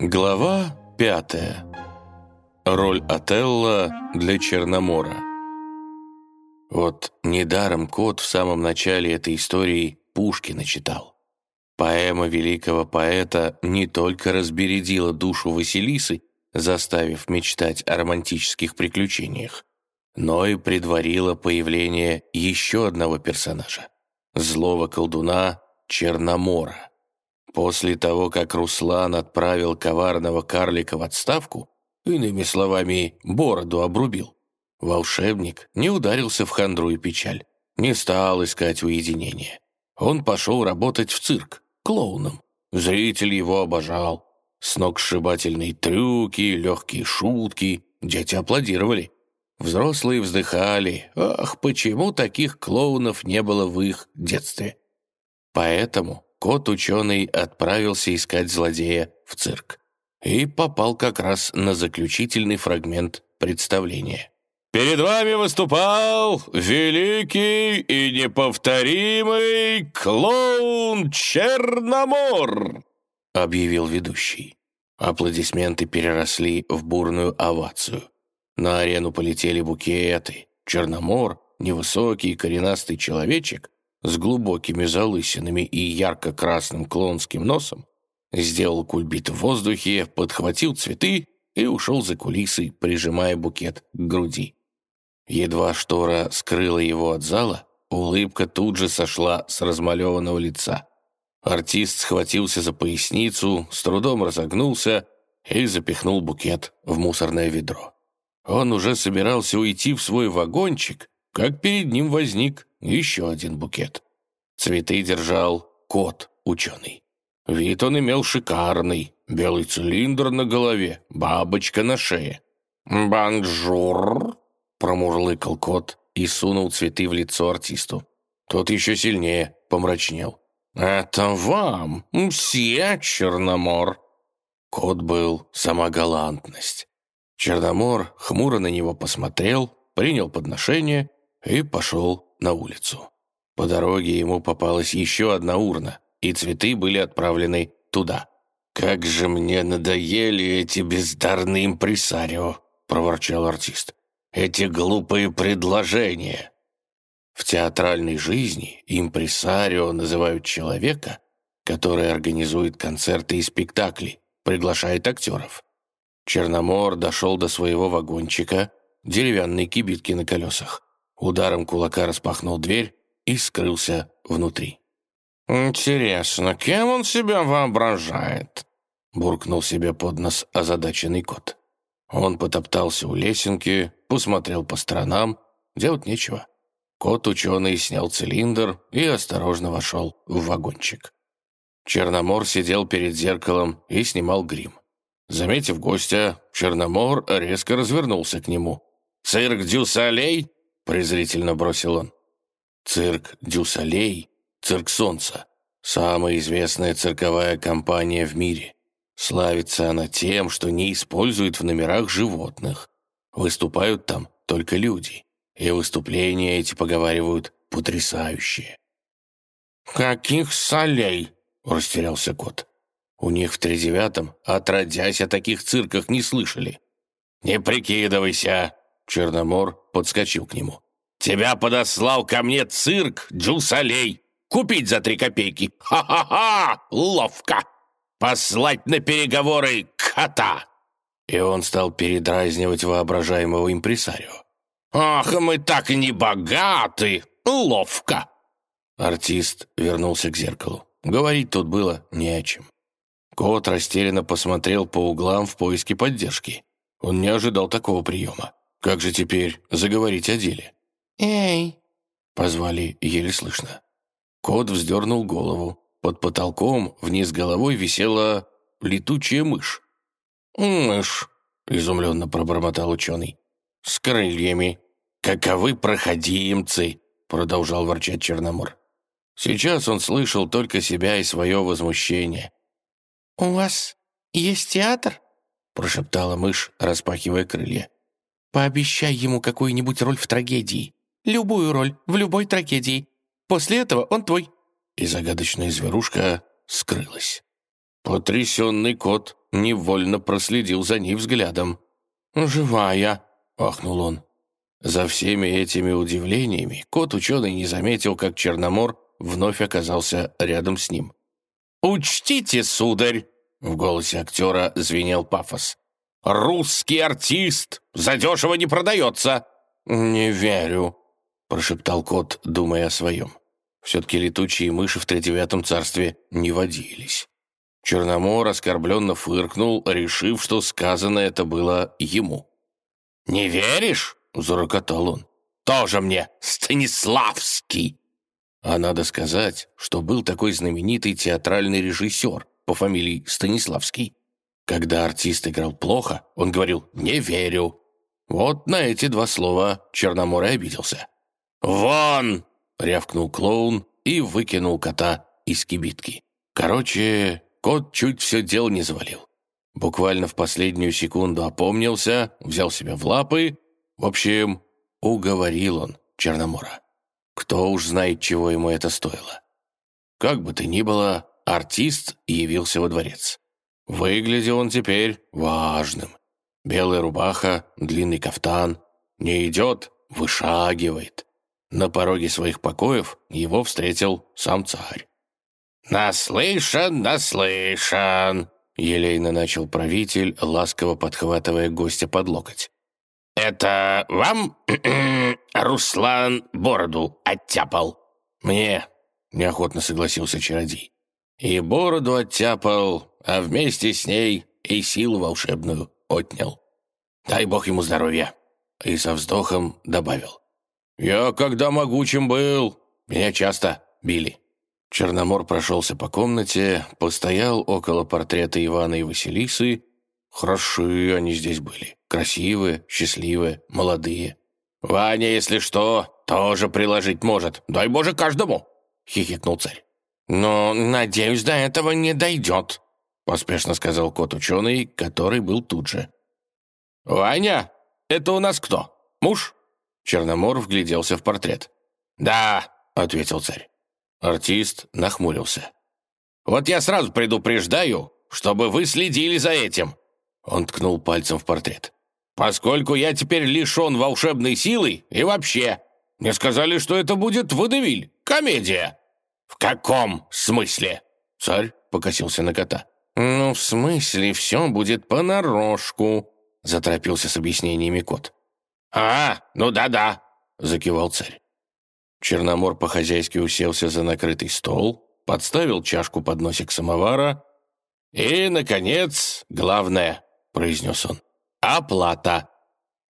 Глава пятая. Роль Отелла для Черномора. Вот недаром кот в самом начале этой истории Пушкина читал. Поэма великого поэта не только разбередила душу Василисы, заставив мечтать о романтических приключениях, но и предварила появление еще одного персонажа – злого колдуна Черномора. После того, как Руслан отправил коварного карлика в отставку, иными словами, бороду обрубил, волшебник не ударился в хандру и печаль, не стал искать уединения. Он пошел работать в цирк, клоуном. Зритель его обожал. Сногсшибательные трюки, легкие шутки, дети аплодировали. Взрослые вздыхали, ах, почему таких клоунов не было в их детстве. Поэтому кот-ученый отправился искать злодея в цирк. И попал как раз на заключительный фрагмент представления. «Перед вами выступал великий и неповторимый клоун Черномор!» объявил ведущий. Аплодисменты переросли в бурную овацию. На арену полетели букеты. Черномор, невысокий коренастый человечек, с глубокими залысинами и ярко-красным клонским носом, сделал кульбит в воздухе, подхватил цветы и ушел за кулисы, прижимая букет к груди. Едва штора скрыла его от зала, улыбка тут же сошла с размалеванного лица. Артист схватился за поясницу, с трудом разогнулся и запихнул букет в мусорное ведро. Он уже собирался уйти в свой вагончик, как перед ним возник еще один букет. Цветы держал кот ученый. Вид он имел шикарный, белый цилиндр на голове, бабочка на шее. «Бонжур!» — промурлыкал кот и сунул цветы в лицо артисту. Тот еще сильнее помрачнел. «Это вам, мсье Черномор!» Кот был сама галантность. Черномор хмуро на него посмотрел, принял подношение и пошел на улицу. По дороге ему попалась еще одна урна, и цветы были отправлены туда. «Как же мне надоели эти бездарные импресарио!» — проворчал артист. «Эти глупые предложения!» В театральной жизни импресарио называют человека, который организует концерты и спектакли, приглашает актеров. Черномор дошел до своего вагончика, деревянной кибитки на колесах. Ударом кулака распахнул дверь и скрылся внутри. «Интересно, кем он себя воображает?» буркнул себе под нос озадаченный кот. Он потоптался у лесенки, посмотрел по сторонам, делать нечего. Кот-ученый снял цилиндр и осторожно вошел в вагончик. Черномор сидел перед зеркалом и снимал грим. Заметив гостя, Черномор резко развернулся к нему. «Цирк дю Солей?» Презрительно бросил он. Цирк дю Солей, цирк Солнца, самая известная цирковая компания в мире. Славится она тем, что не использует в номерах животных. Выступают там только люди. И выступления эти, поговаривают, потрясающие. «Каких солей?» — растерялся кот. У них в тридевятом, отродясь, о таких цирках не слышали. «Не прикидывайся!» Черномор подскочил к нему. «Тебя подослал ко мне цирк Джусалей! Купить за три копейки! Ха-ха-ха! Ловко! Послать на переговоры кота!» И он стал передразнивать воображаемого импресарио. «Ах, мы так не богаты! Ловко!» Артист вернулся к зеркалу. Говорить тут было не о чем. Кот растерянно посмотрел по углам в поиске поддержки. Он не ожидал такого приема. Как же теперь заговорить о деле? «Эй!» — позвали еле слышно. Кот вздернул голову. Под потолком вниз головой висела летучая мышь. «Мышь!» — изумленно пробормотал ученый. «С крыльями. Каковы проходимцы!» — продолжал ворчать Черномор. Сейчас он слышал только себя и свое возмущение. «У вас есть театр?» — прошептала мышь, распахивая крылья. Пообещай ему какую-нибудь роль в трагедии. Любую роль, в любой трагедии. После этого он твой». И загадочная зверушка скрылась. Потрясенный кот невольно проследил за ней взглядом. «Живая!» — ахнул он. За всеми этими удивлениями кот-ученый не заметил, как Черномор вновь оказался рядом с ним. «Учтите, сударь!» — в голосе актера звенел пафос. «Русский артист! Задешево не продается!» «Не верю», — прошептал кот, думая о своем. Все-таки летучие мыши в тридевятом царстве не водились. Черномор оскорбленно фыркнул, решив, что сказано это было ему. «Не веришь?» — зарокотал он. «Тоже мне Станиславский!» А надо сказать, что был такой знаменитый театральный режиссер по фамилии Станиславский. Когда артист играл плохо, он говорил «не верю». Вот на эти два слова Черномор и обиделся. «Вон!» — рявкнул клоун и выкинул кота из кибитки. Короче, кот чуть все дело не завалил. Буквально в последнюю секунду опомнился, взял себя в лапы. В общем, уговорил он Черномора. Кто уж знает, чего ему это стоило. Как бы то ни было, артист явился во дворец. Выглядел он теперь важным. Белая рубаха, длинный кафтан. Не идет, вышагивает. На пороге своих покоев его встретил сам царь. «Наслышан, наслышан!» — елейно начал правитель, ласково подхватывая гостя под локоть. «Это вам Руслан бороду оттяпал?» «Мне», — неохотно согласился чародей. «И бороду оттяпал, а вместе с ней и силу волшебную отнял. Дай бог ему здоровья». И со вздохом добавил. «Я когда могучим был, меня часто били». Черномор прошелся по комнате, постоял около портрета Ивана и Василисы. Хороши они здесь были. Красивые, счастливые, молодые. «Ваня, если что, тоже приложить может. Дай Боже каждому!» — хихикнул царь. «Но, надеюсь, до этого не дойдет», — поспешно сказал кот-ученый, который был тут же. «Ваня, это у нас кто? Муж?» Черномор вгляделся в портрет. «Да», — ответил царь. Артист нахмурился. «Вот я сразу предупреждаю, чтобы вы следили за этим!» Он ткнул пальцем в портрет. «Поскольку я теперь лишен волшебной силы и вообще, мне сказали, что это будет водевиль, комедия!» «В каком смысле?» Царь покосился на кота. «Ну, в смысле, все будет понарошку», — заторопился с объяснениями кот. «А, ну да-да», — закивал царь. Черномор по-хозяйски уселся за накрытый стол, подставил чашку под носик самовара и, наконец, главное, произнес он, оплата.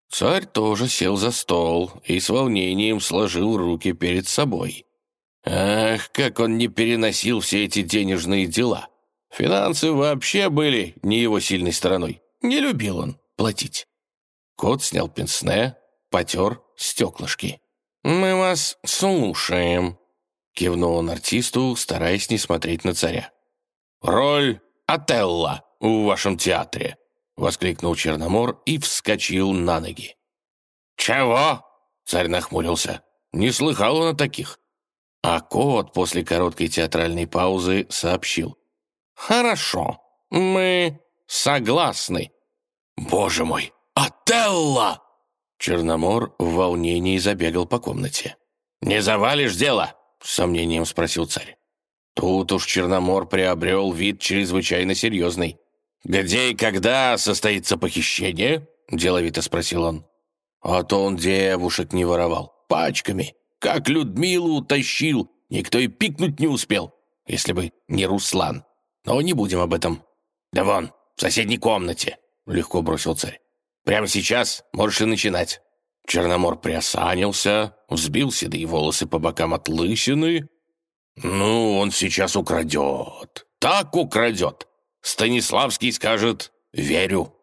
Царь тоже сел за стол и с волнением сложил руки перед собой. Ах, как он не переносил все эти денежные дела. Финансы вообще были не его сильной стороной. Не любил он платить. Кот снял пенсне, потер стеклышки. «Мы вас слушаем», — кивнул он артисту, стараясь не смотреть на царя. «Роль Отелла в вашем театре», — воскликнул Черномор и вскочил на ноги. «Чего?» — царь нахмурился. «Не слыхал он о таких». А кот после короткой театральной паузы сообщил. «Хорошо, мы согласны». «Боже мой, Отелла!» Черномор в волнении забегал по комнате. «Не завалишь дело?» — с сомнением спросил царь. Тут уж Черномор приобрел вид чрезвычайно серьезный. «Где и когда состоится похищение?» — деловито спросил он. «А то он девушек не воровал. Пачками. Как Людмилу утащил, никто и пикнуть не успел, если бы не Руслан. Но не будем об этом. Да вон, в соседней комнате», — легко бросил царь. Прямо сейчас можешь и начинать». Черномор приосанился, взбил седые волосы по бокам от лысины. «Ну, он сейчас украдет. Так украдет. Станиславский скажет «верю».